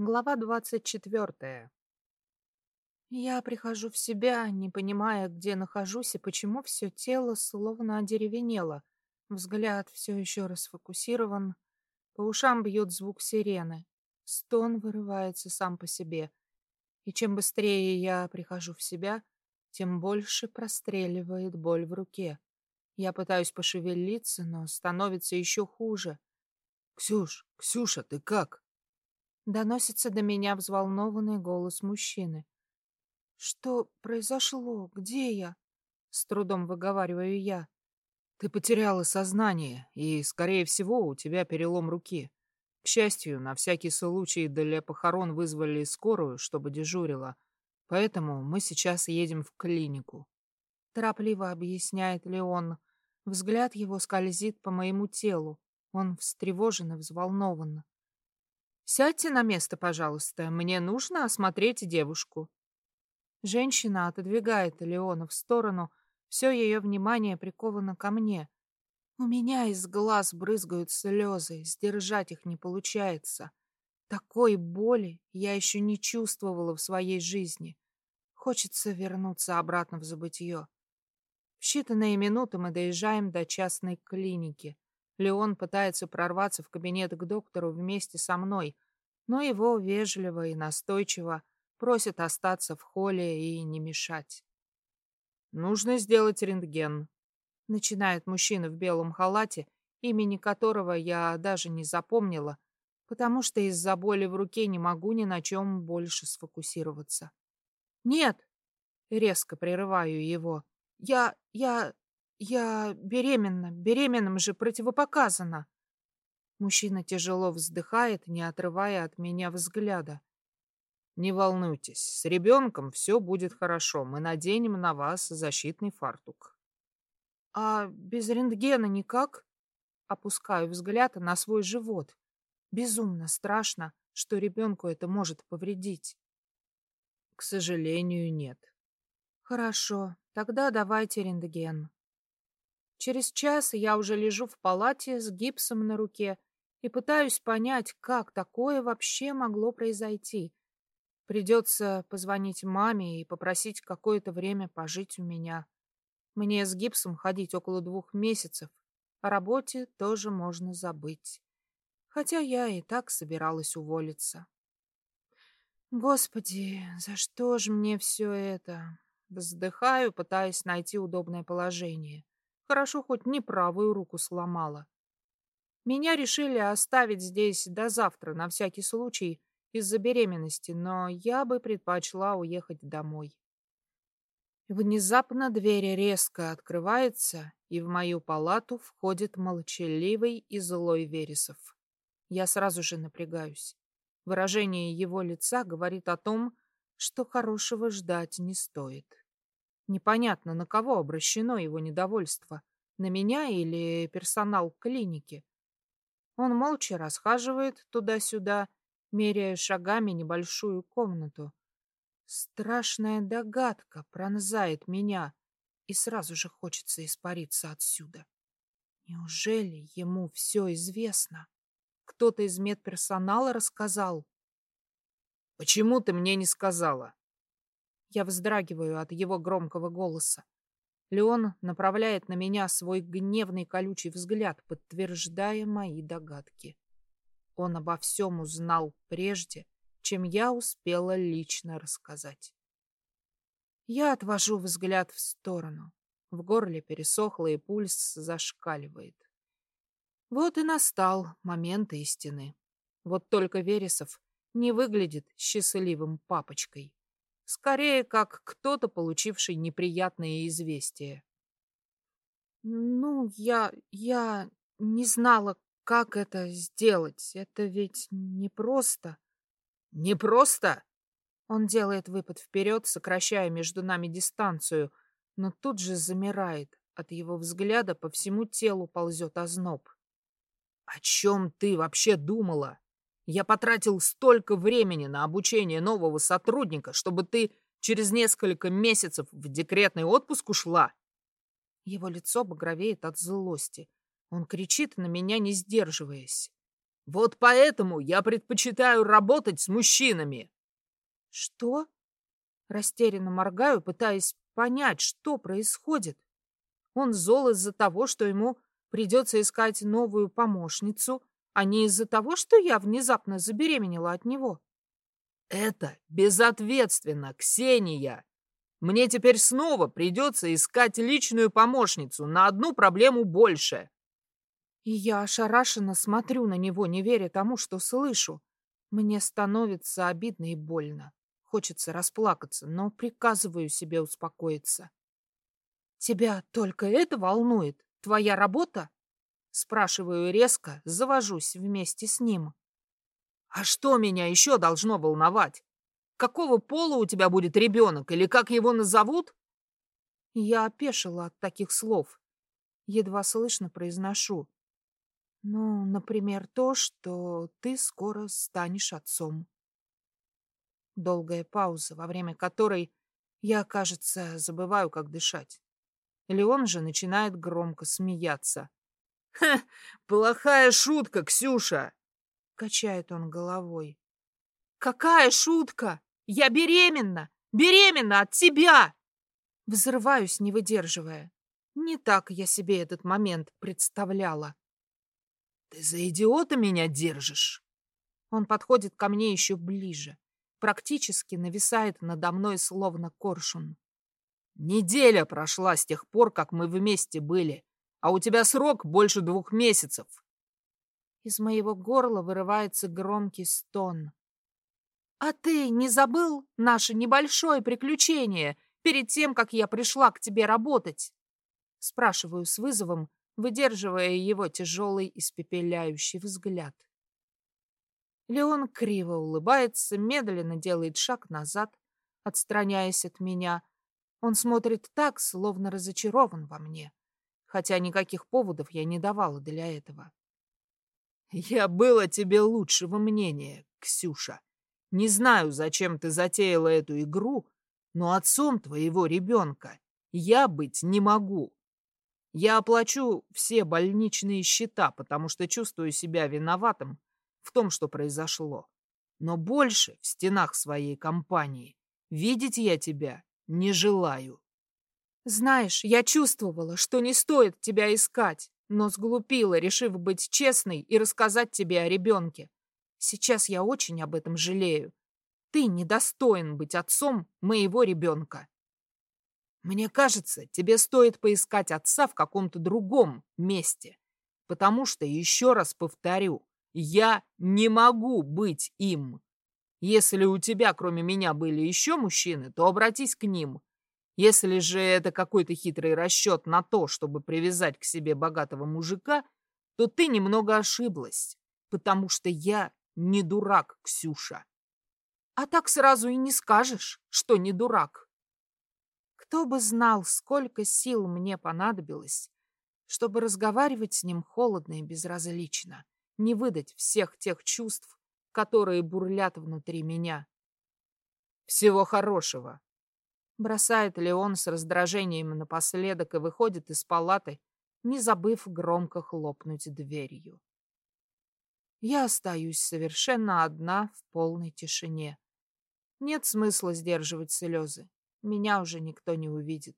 Глава двадцать четвертая. Я прихожу в себя, не понимая, где нахожусь и почему все тело словно одеревенело. Взгляд все еще расфокусирован. По ушам бьет звук сирены. Стон вырывается сам по себе. И чем быстрее я прихожу в себя, тем больше простреливает боль в руке. Я пытаюсь пошевелиться, но становится еще хуже. «Ксюш, Ксюша, ты как?» Доносится до меня взволнованный голос мужчины. «Что произошло? Где я?» С трудом выговариваю я. «Ты потеряла сознание, и, скорее всего, у тебя перелом руки. К счастью, на всякий случай для похорон вызвали скорую, чтобы дежурила. Поэтому мы сейчас едем в клинику». Торопливо объясняет Леон. Взгляд его скользит по моему телу. Он встревожен и взволнован. Сядьте на место, пожалуйста. Мне нужно осмотреть девушку. Женщина отодвигает Леона в сторону. Все ее внимание приковано ко мне. У меня из глаз брызгают слезы. Сдержать их не получается. Такой боли я еще не чувствовала в своей жизни. Хочется вернуться обратно в забытье. В считанные минуты мы доезжаем до частной клиники. Леон пытается прорваться в кабинет к доктору вместе со мной, но его вежливо и настойчиво просят остаться в холле и не мешать. «Нужно сделать рентген», — начинает мужчина в белом халате, имени которого я даже не запомнила, потому что из-за боли в руке не могу ни на чем больше сфокусироваться. «Нет!» — резко прерываю его. «Я... я... «Я беременна. Беременным же противопоказано». Мужчина тяжело вздыхает, не отрывая от меня взгляда. «Не волнуйтесь, с ребенком все будет хорошо. Мы наденем на вас защитный фартук». «А без рентгена никак?» Опускаю взгляд на свой живот. Безумно страшно, что ребенку это может повредить. «К сожалению, нет». «Хорошо, тогда давайте рентген». Через час я уже лежу в палате с гипсом на руке и пытаюсь понять, как такое вообще могло произойти. Придется позвонить маме и попросить какое-то время пожить у меня. Мне с гипсом ходить около двух месяцев, о работе тоже можно забыть. Хотя я и так собиралась уволиться. Господи, за что же мне все это? Вздыхаю, пытаясь найти удобное положение. Хорошо, хоть не правую руку сломала. Меня решили оставить здесь до завтра, на всякий случай, из-за беременности, но я бы предпочла уехать домой. Внезапно дверь резко открывается, и в мою палату входит молчаливый и злой Вересов. Я сразу же напрягаюсь. Выражение его лица говорит о том, что хорошего ждать не стоит. Непонятно, на кого обращено его недовольство. На меня или персонал клиники. Он молча расхаживает туда-сюда, меряя шагами небольшую комнату. Страшная догадка пронзает меня, и сразу же хочется испариться отсюда. Неужели ему все известно? Кто-то из медперсонала рассказал. «Почему ты мне не сказала?» Я вздрагиваю от его громкого голоса. Леон направляет на меня свой гневный колючий взгляд, подтверждая мои догадки. Он обо всем узнал прежде, чем я успела лично рассказать. Я отвожу взгляд в сторону. В горле пересохло, и пульс зашкаливает. Вот и настал момент истины. Вот только Вересов не выглядит счастливым папочкой. Скорее, как кто-то, получивший неприятные известия. «Ну, я... я не знала, как это сделать. Это ведь непросто». «Непросто?» Он делает выпад вперед, сокращая между нами дистанцию, но тут же замирает. От его взгляда по всему телу ползет озноб. «О чем ты вообще думала?» Я потратил столько времени на обучение нового сотрудника, чтобы ты через несколько месяцев в декретный отпуск ушла. Его лицо багровеет от злости. Он кричит на меня, не сдерживаясь. Вот поэтому я предпочитаю работать с мужчинами. Что? Растерянно моргаю, пытаясь понять, что происходит. Он зол из-за того, что ему придется искать новую помощницу, а не из-за того, что я внезапно забеременела от него. Это безответственно, Ксения. Мне теперь снова придется искать личную помощницу на одну проблему больше. И я ошарашенно смотрю на него, не веря тому, что слышу. Мне становится обидно и больно. Хочется расплакаться, но приказываю себе успокоиться. «Тебя только это волнует? Твоя работа?» Спрашиваю резко, завожусь вместе с ним. «А что меня еще должно волновать? Какого пола у тебя будет ребенок или как его назовут?» Я опешила от таких слов. Едва слышно произношу. Ну, например, то, что ты скоро станешь отцом. Долгая пауза, во время которой я, кажется, забываю, как дышать. Леон же начинает громко смеяться. «Ха! Плохая шутка, Ксюша!» — качает он головой. «Какая шутка? Я беременна! Беременна от тебя!» Взрываюсь, не выдерживая. Не так я себе этот момент представляла. «Ты за идиота меня держишь?» Он подходит ко мне еще ближе, практически нависает надо мной, словно коршун. «Неделя прошла с тех пор, как мы вместе были, а у тебя срок больше двух месяцев». Из моего горла вырывается громкий стон. «А ты не забыл наше небольшое приключение перед тем, как я пришла к тебе работать?» Спрашиваю с вызовом, выдерживая его тяжелый испепеляющий взгляд. Леон криво улыбается, медленно делает шаг назад, отстраняясь от меня. Он смотрит так, словно разочарован во мне, хотя никаких поводов я не давала для этого. «Я было тебе лучшего мнения, Ксюша. Не знаю, зачем ты затеяла эту игру, но отцом твоего ребенка я быть не могу. Я оплачу все больничные счета, потому что чувствую себя виноватым в том, что произошло. Но больше в стенах своей компании видеть я тебя не желаю. Знаешь, я чувствовала, что не стоит тебя искать, но сглупила, решив быть честной и рассказать тебе о ребенке. Сейчас я очень об этом жалею. Ты недостоин быть отцом моего ребенка. Мне кажется, тебе стоит поискать отца в каком-то другом месте, потому что, еще раз повторю, я не могу быть им. Если у тебя, кроме меня, были еще мужчины, то обратись к ним. Если же это какой-то хитрый расчет на то, чтобы привязать к себе богатого мужика, то ты немного ошиблась, потому что я не дурак, Ксюша. А так сразу и не скажешь, что не дурак. Кто бы знал, сколько сил мне понадобилось, чтобы разговаривать с ним холодно и безразлично, не выдать всех тех чувств, которые бурлят внутри меня. «Всего хорошего!» Бросает Леон с раздражением напоследок и выходит из палаты, не забыв громко хлопнуть дверью. Я остаюсь совершенно одна в полной тишине. Нет смысла сдерживать слезы меня уже никто не увидит.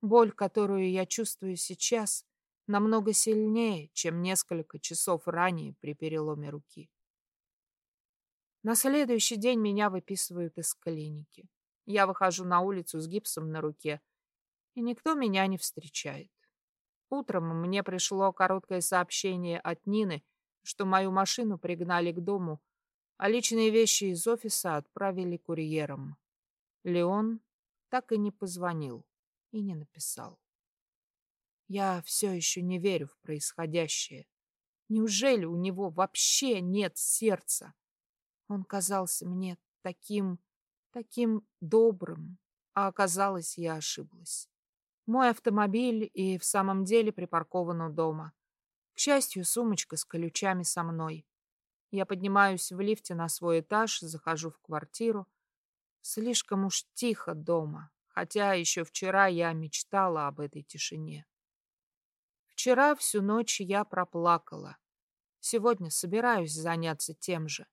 Боль, которую я чувствую сейчас, намного сильнее, чем несколько часов ранее при переломе руки. На следующий день меня выписывают из клиники. Я выхожу на улицу с гипсом на руке, и никто меня не встречает. Утром мне пришло короткое сообщение от Нины, что мою машину пригнали к дому, а личные вещи из офиса отправили курьером. Леон так и не позвонил и не написал. Я все еще не верю в происходящее. Неужели у него вообще нет сердца? Он казался мне таким, таким добрым, а оказалось, я ошиблась. Мой автомобиль и в самом деле припаркован у дома. К счастью, сумочка с ключами со мной. Я поднимаюсь в лифте на свой этаж, захожу в квартиру, Слишком уж тихо дома, хотя еще вчера я мечтала об этой тишине. Вчера всю ночь я проплакала. Сегодня собираюсь заняться тем же.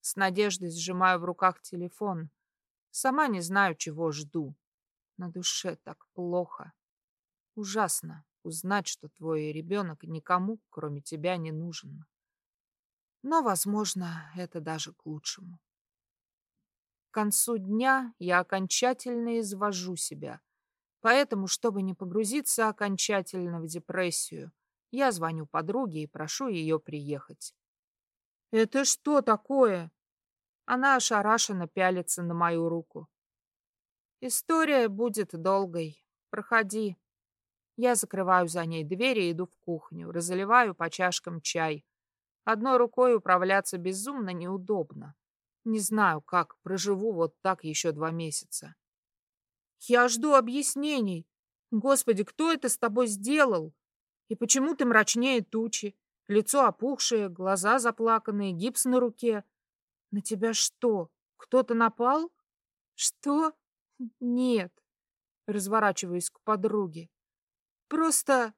С надеждой сжимаю в руках телефон. Сама не знаю, чего жду. На душе так плохо. Ужасно узнать, что твой ребенок никому, кроме тебя, не нужен. Но, возможно, это даже к лучшему. К концу дня я окончательно извожу себя. Поэтому, чтобы не погрузиться окончательно в депрессию, я звоню подруге и прошу ее приехать. «Это что такое?» Она ошарашенно пялится на мою руку. «История будет долгой. Проходи». Я закрываю за ней дверь и иду в кухню, разливаю по чашкам чай. Одной рукой управляться безумно неудобно. Не знаю, как проживу вот так еще два месяца. Я жду объяснений. Господи, кто это с тобой сделал? И почему ты мрачнее тучи? Лицо опухшее, глаза заплаканные, гипс на руке. На тебя что, кто-то напал? Что? Нет. Разворачиваюсь к подруге. Просто...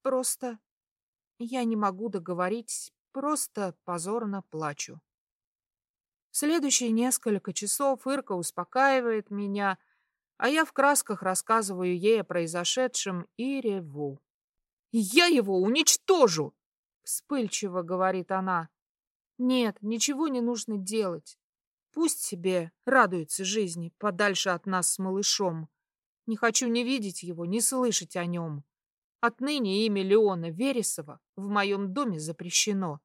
просто... Я не могу договорить, просто позорно плачу. Следующие несколько часов Ирка успокаивает меня, а я в красках рассказываю ей о произошедшем и реву. «Я его уничтожу!» — вспыльчиво говорит она. «Нет, ничего не нужно делать. Пусть себе радуется жизни, подальше от нас с малышом. Не хочу ни видеть его, ни слышать о нем. Отныне имя Леона Вересова в моем доме запрещено.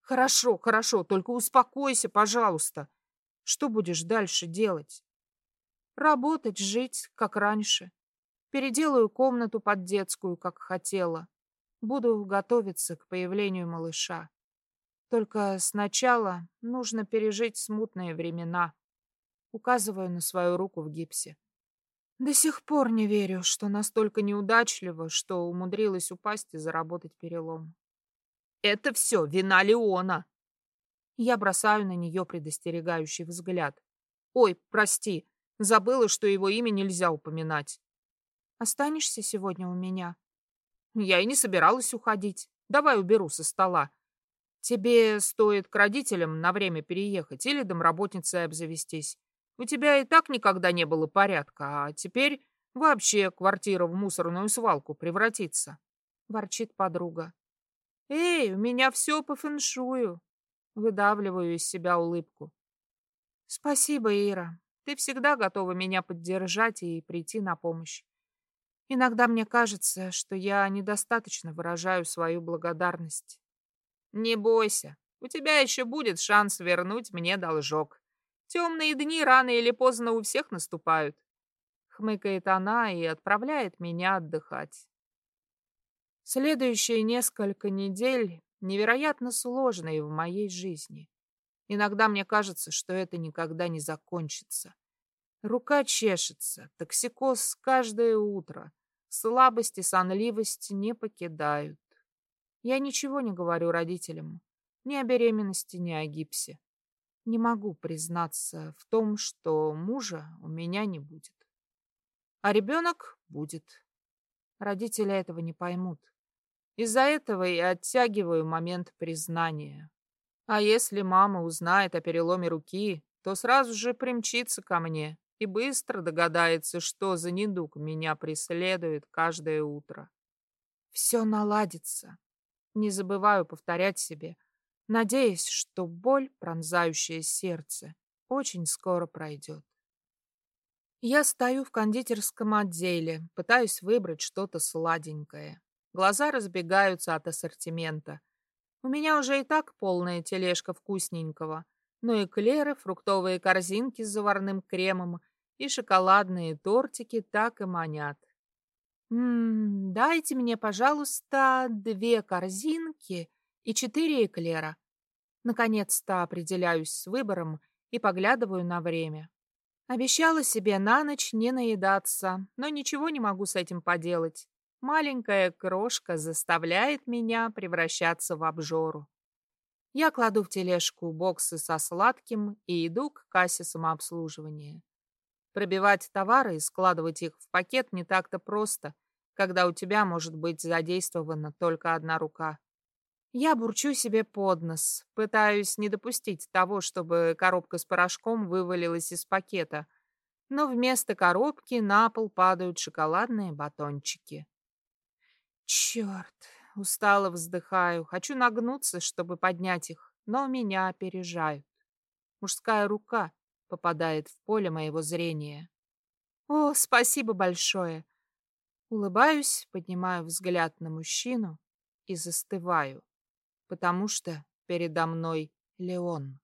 Хорошо, хорошо, только успокойся, пожалуйста. Что будешь дальше делать? Работать, жить, как раньше. Переделаю комнату под детскую, как хотела. Буду готовиться к появлению малыша. Только сначала нужно пережить смутные времена. Указываю на свою руку в гипсе. До сих пор не верю, что настолько неудачливо, что умудрилась упасть и заработать перелом. Это все вина Леона. Я бросаю на нее предостерегающий взгляд. Ой, прости, забыла, что его имя нельзя упоминать. Останешься сегодня у меня? Я и не собиралась уходить. Давай уберу со стола. Тебе стоит к родителям на время переехать или домработницей обзавестись. У тебя и так никогда не было порядка, а теперь вообще квартира в мусорную свалку превратится. Ворчит подруга. «Эй, у меня все по фэншую!» Выдавливаю из себя улыбку. «Спасибо, Ира. Ты всегда готова меня поддержать и прийти на помощь. Иногда мне кажется, что я недостаточно выражаю свою благодарность». «Не бойся, у тебя еще будет шанс вернуть мне должок. Темные дни рано или поздно у всех наступают», — хмыкает она и отправляет меня отдыхать. Следующие несколько недель невероятно сложные в моей жизни. Иногда мне кажется, что это никогда не закончится. Рука чешется, токсикоз каждое утро, слабость и сонливость не покидают. Я ничего не говорю родителям, ни о беременности, ни о гипсе. Не могу признаться в том, что мужа у меня не будет. А ребенок будет. Родители этого не поймут. Из-за этого я оттягиваю момент признания. А если мама узнает о переломе руки, то сразу же примчится ко мне и быстро догадается, что за недуг меня преследует каждое утро. Все наладится. Не забываю повторять себе, надеясь, что боль, пронзающая сердце, очень скоро пройдет. Я стою в кондитерском отделе, пытаюсь выбрать что-то сладенькое. Глаза разбегаются от ассортимента. У меня уже и так полная тележка вкусненького. Но эклеры, фруктовые корзинки с заварным кремом и шоколадные тортики так и манят. «М -м, дайте мне, пожалуйста, две корзинки и четыре эклера». Наконец-то определяюсь с выбором и поглядываю на время. Обещала себе на ночь не наедаться, но ничего не могу с этим поделать. Маленькая крошка заставляет меня превращаться в обжору. Я кладу в тележку боксы со сладким и иду к кассе самообслуживания. Пробивать товары и складывать их в пакет не так-то просто, когда у тебя может быть задействована только одна рука. Я бурчу себе под нос, пытаюсь не допустить того, чтобы коробка с порошком вывалилась из пакета, но вместо коробки на пол падают шоколадные батончики. Черт, устало вздыхаю, хочу нагнуться, чтобы поднять их, но меня опережают. Мужская рука попадает в поле моего зрения. О, спасибо большое. Улыбаюсь, поднимаю взгляд на мужчину и застываю потому что передо мной Леон.